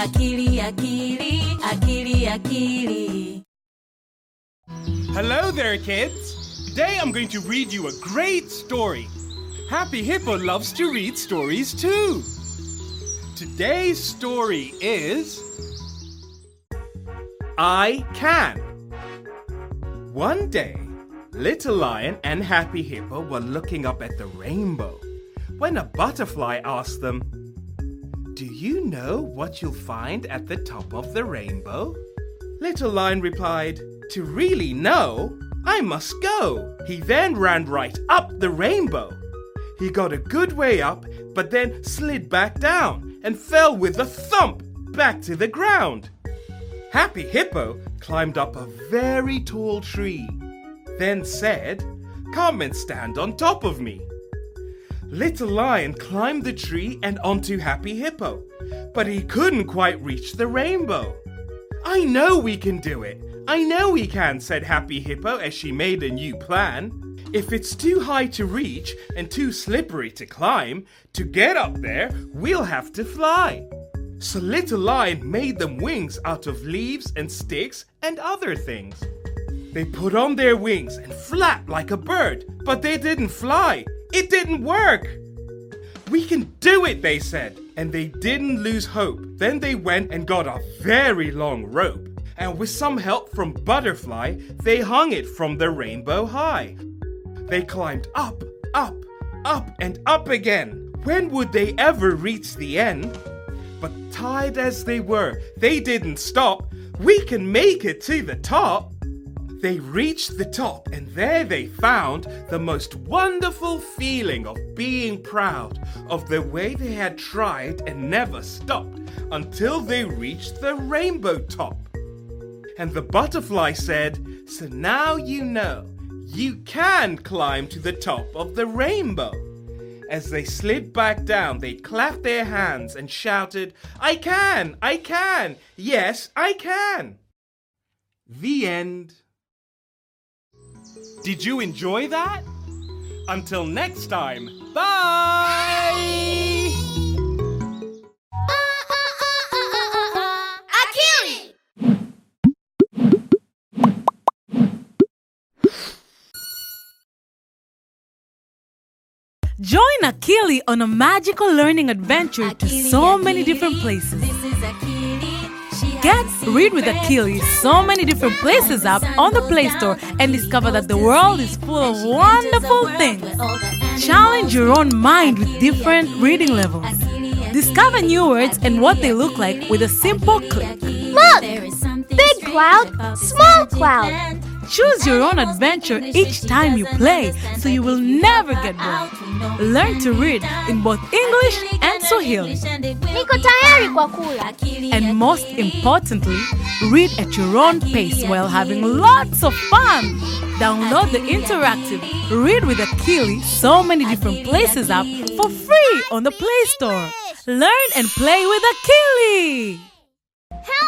Akili, akili, akili, akili. Hello there, kids. Today I'm going to read you a great story. Happy Hippo loves to read stories too. Today's story is I Can. One day, Little Lion and Happy Hippo were looking up at the rainbow when a butterfly asked them, Do you know what you'll find at the top of the rainbow? Little Lion replied, To really know, I must go. He then ran right up the rainbow. He got a good way up, but then slid back down and fell with a thump back to the ground. Happy Hippo climbed up a very tall tree, then said, Come and stand on top of me. Little Lion climbed the tree and onto Happy Hippo, but he couldn't quite reach the rainbow. I know we can do it. I know we can, said Happy Hippo as she made a new plan. If it's too high to reach and too slippery to climb, to get up there, we'll have to fly. So Little Lion made them wings out of leaves and sticks and other things. They put on their wings and flapped like a bird, but they didn't fly. It didn't work. We can do it, they said, and they didn't lose hope. Then they went and got a very long rope, and with some help from Butterfly, they hung it from the rainbow high. They climbed up, up, up, and up again. When would they ever reach the end? But tired as they were, they didn't stop. We can make it to the top. They reached the top, and there they found the most wonderful feeling of being proud of the way they had tried and never stopped until they reached the rainbow top. And the butterfly said, So now you know you can climb to the top of the rainbow. As they slid back down, they clapped their hands and shouted, I can! I can! Yes, I can! The end. Did you enjoy that? Until next time, bye! Akili! Join Akili on a magical learning adventure to Akili, so many different places. Get Read with. Akili so many different places app on the Play Store and discover that the world is full of wonderful things. Challenge your own mind with different reading levels. Discover new words and what they look like with a simple click. Look! Big cloud, small cloud. Choose your own adventure each time you play so you will never get bored. Learn to read in both English and Swahili. Niko tayari kwa kula. And most importantly, read at your own pace while having lots of fun. Download the interactive Read with Akili so many different places app for free on the Play Store. Learn and play with Akili.